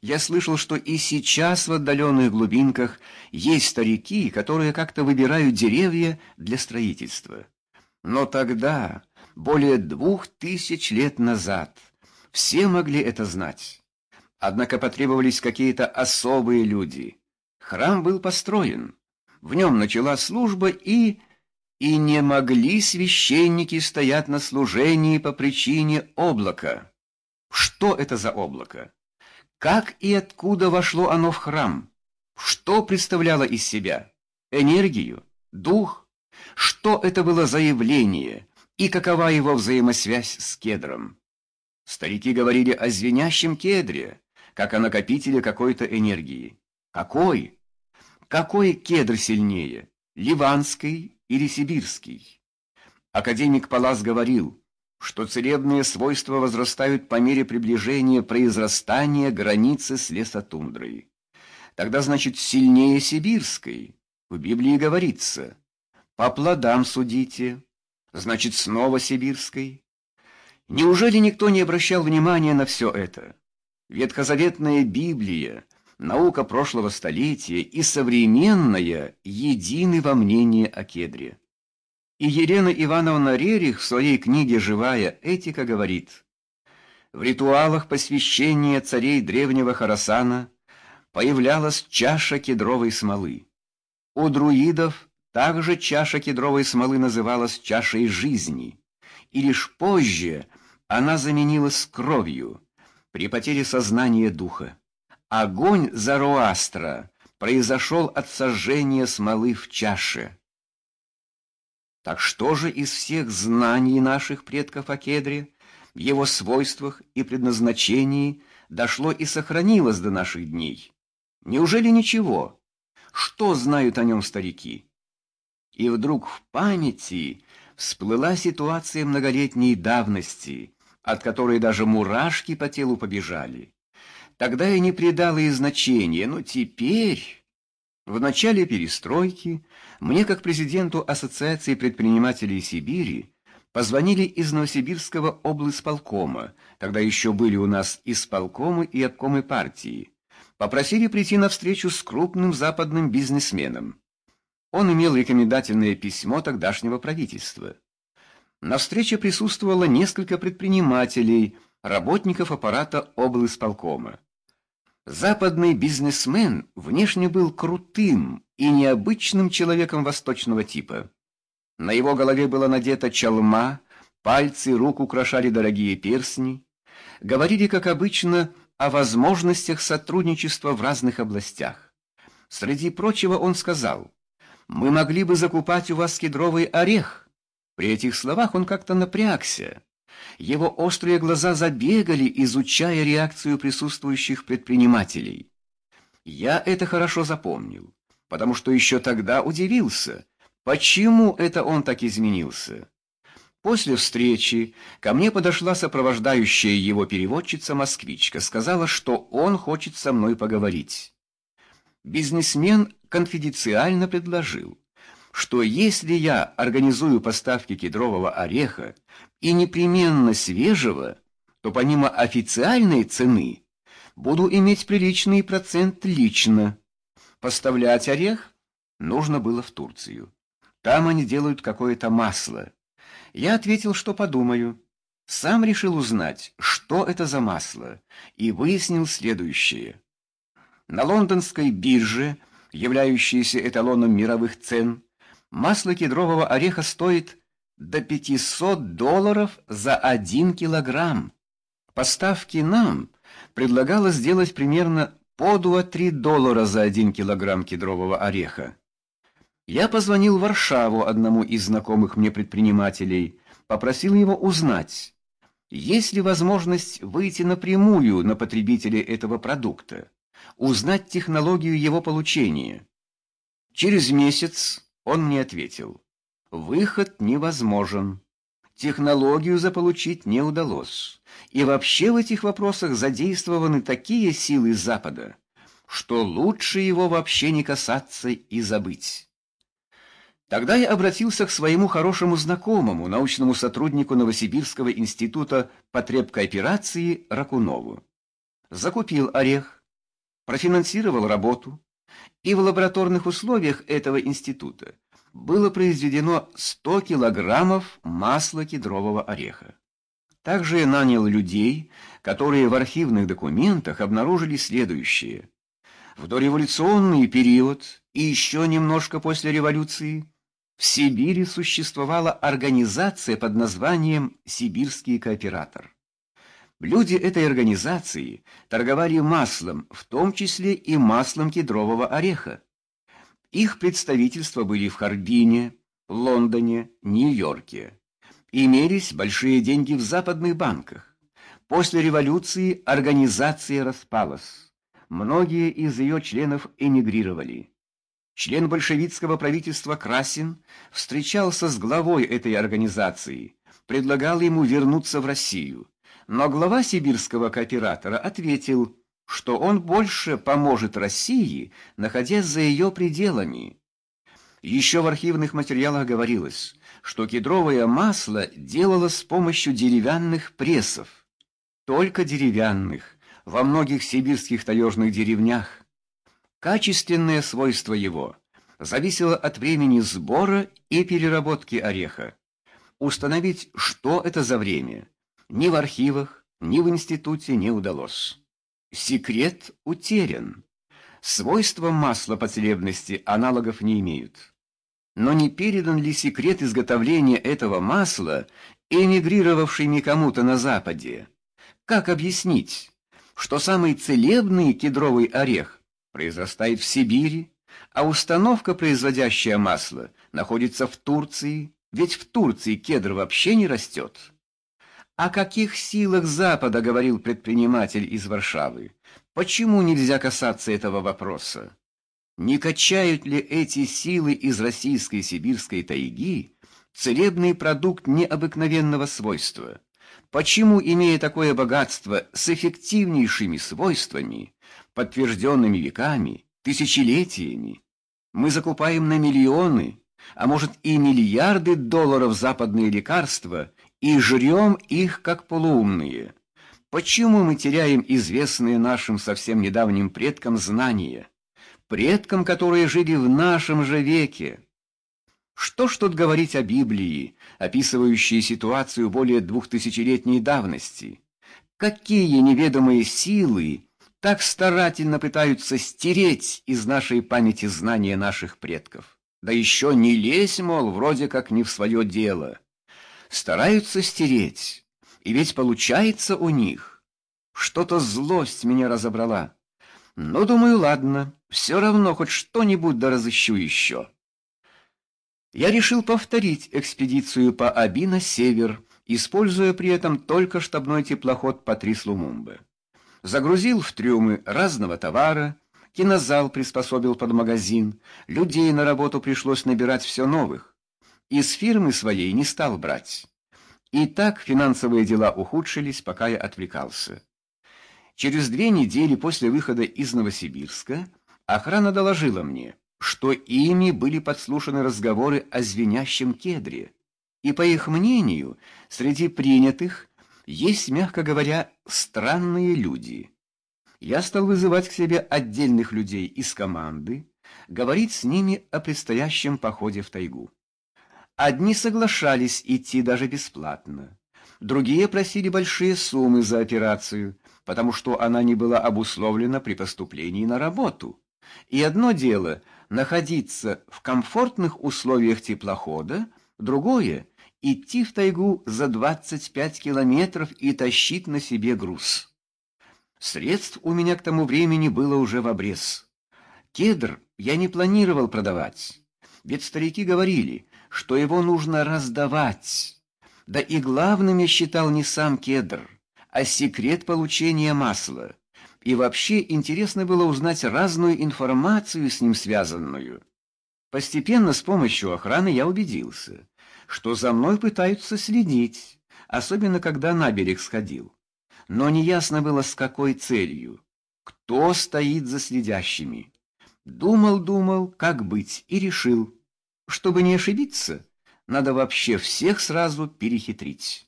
Я слышал, что и сейчас в отдаленных глубинках есть старики, которые как-то выбирают деревья для строительства. Но тогда, более двух тысяч лет назад, все могли это знать. Однако потребовались какие-то особые люди. Храм был построен. В нем начала служба и... И не могли священники стоять на служении по причине облака. Что это за облако? Как и откуда вошло оно в храм? Что представляло из себя? Энергию? Дух? Что это было за явление? И какова его взаимосвязь с кедром? Старики говорили о звенящем кедре, как о накопителе какой-то энергии. Какой? Какой кедр сильнее, ливанский или сибирский? Академик Палас говорил, что целебные свойства возрастают по мере приближения произрастания границы с лесотундрой. Тогда, значит, сильнее сибирской. В Библии говорится «по плодам судите», значит, снова сибирской. Неужели никто не обращал внимания на все это? Ветхозаветная Библия, наука прошлого столетия и современная едины во мнении о кедре. И Елена Ивановна Рерих в своей книге «Живая этика» говорит, «В ритуалах посвящения царей древнего Харасана появлялась чаша кедровой смолы. У друидов также чаша кедровой смолы называлась чашей жизни, и лишь позже она заменилась кровью при потере сознания духа. Огонь Заруастра произошел от сожжения смолы в чаше. Так что же из всех знаний наших предков о кедре, его свойствах и предназначении дошло и сохранилось до наших дней? Неужели ничего? Что знают о нем старики? И вдруг в памяти всплыла ситуация многолетней давности, от которой даже мурашки по телу побежали. Тогда я не придала и значения, но теперь... В начале перестройки мне, как президенту Ассоциации предпринимателей Сибири, позвонили из Новосибирского облсполкома, когда еще были у нас исполкомы и обкомы партии. Попросили прийти на встречу с крупным западным бизнесменом. Он имел рекомендательное письмо тогдашнего правительства. На встрече присутствовало несколько предпринимателей, работников аппарата облсполкома. Западный бизнесмен внешне был крутым и необычным человеком восточного типа. На его голове была надета чалма, пальцы рук украшали дорогие перстни. Говорили, как обычно, о возможностях сотрудничества в разных областях. Среди прочего он сказал, «Мы могли бы закупать у вас кедровый орех». При этих словах он как-то напрягся. Его острые глаза забегали, изучая реакцию присутствующих предпринимателей. Я это хорошо запомнил, потому что еще тогда удивился, почему это он так изменился. После встречи ко мне подошла сопровождающая его переводчица-москвичка, сказала, что он хочет со мной поговорить. Бизнесмен конфиденциально предложил, что если я организую поставки кедрового ореха и непременно свежего, то помимо официальной цены буду иметь приличный процент лично. Поставлять орех нужно было в Турцию. Там они делают какое-то масло. Я ответил, что подумаю. Сам решил узнать, что это за масло, и выяснил следующее. На лондонской бирже, являющейся эталоном мировых цен, масло кедрового ореха стоит до 500 долларов за 1 килограмм. Поставки нам предлагалось сделать примерно по 2-3 доллара за 1 килограмм кедрового ореха. Я позвонил в Варшаву одному из знакомых мне предпринимателей, попросил его узнать, есть ли возможность выйти напрямую на потребителей этого продукта, узнать технологию его получения. Через месяц он мне ответил, выход невозможен. Технологию заполучить не удалось. И вообще в этих вопросах задействованы такие силы Запада, что лучше его вообще не касаться и забыть. Тогда я обратился к своему хорошему знакомому, научному сотруднику Новосибирского института потребкооперации Ракунову. Закупил орех, профинансировал работу, и в лабораторных условиях этого института было произведено 100 килограммов масла кедрового ореха. Также нанял людей, которые в архивных документах обнаружили следующее. В дореволюционный период и еще немножко после революции в Сибири существовала организация под названием «Сибирский кооператор». Люди этой организации торговали маслом, в том числе и маслом кедрового ореха. Их представительства были в Харбине, Лондоне, Нью-Йорке. Имелись большие деньги в западных банках. После революции организация распалась. Многие из ее членов эмигрировали. Член большевистского правительства Красин встречался с главой этой организации, предлагал ему вернуться в Россию. Но глава сибирского кооператора ответил, что он больше поможет России, находясь за ее пределами. Еще в архивных материалах говорилось, что кедровое масло делалось с помощью деревянных прессов. Только деревянных, во многих сибирских таежных деревнях. Качественное свойство его зависело от времени сбора и переработки ореха. Установить, что это за время, ни в архивах, ни в институте не удалось. Секрет утерян. Свойства масла по целебности аналогов не имеют. Но не передан ли секрет изготовления этого масла эмигрировавшими кому-то на Западе? Как объяснить, что самый целебный кедровый орех произрастает в Сибири, а установка, производящая масло, находится в Турции, ведь в Турции кедр вообще не растет? О каких силах Запада говорил предприниматель из Варшавы? Почему нельзя касаться этого вопроса? Не качают ли эти силы из российской сибирской тайги целебный продукт необыкновенного свойства? Почему, имея такое богатство с эффективнейшими свойствами, подтвержденными веками, тысячелетиями, мы закупаем на миллионы, а может и миллиарды долларов западные лекарства и жрем их как полуумные. Почему мы теряем известные нашим совсем недавним предкам знания? Предкам, которые жили в нашем же веке. Что ж тут говорить о Библии, описывающей ситуацию более двухтысячелетней давности? Какие неведомые силы так старательно пытаются стереть из нашей памяти знания наших предков? Да еще не лезь, мол, вроде как не в свое дело стараются стереть, и ведь получается у них. Что-то злость меня разобрала. Но, думаю, ладно, все равно хоть что-нибудь да разыщу еще. Я решил повторить экспедицию по Аби на север, используя при этом только штабной теплоход Патрис Лумумбе. Загрузил в трюмы разного товара, кинозал приспособил под магазин, людей на работу пришлось набирать все новых из фирмы своей не стал брать. И так финансовые дела ухудшились, пока я отвлекался. Через две недели после выхода из Новосибирска охрана доложила мне, что ими были подслушаны разговоры о звенящем кедре. И, по их мнению, среди принятых есть, мягко говоря, странные люди. Я стал вызывать к себе отдельных людей из команды, говорить с ними о предстоящем походе в тайгу. Одни соглашались идти даже бесплатно, другие просили большие суммы за операцию, потому что она не была обусловлена при поступлении на работу. И одно дело находиться в комфортных условиях теплохода, другое идти в тайгу за 25 километров и тащить на себе груз. Средств у меня к тому времени было уже в обрез. Кедр я не планировал продавать, ведь старики говорили, что его нужно раздавать. Да и главным я считал не сам кедр, а секрет получения масла. И вообще интересно было узнать разную информацию с ним связанную. Постепенно с помощью охраны я убедился, что за мной пытаются следить, особенно когда на берег сходил. Но неясно было, с какой целью, кто стоит за следящими. Думал-думал, как быть, и решил – чтобы не ошибиться, надо вообще всех сразу перехитрить.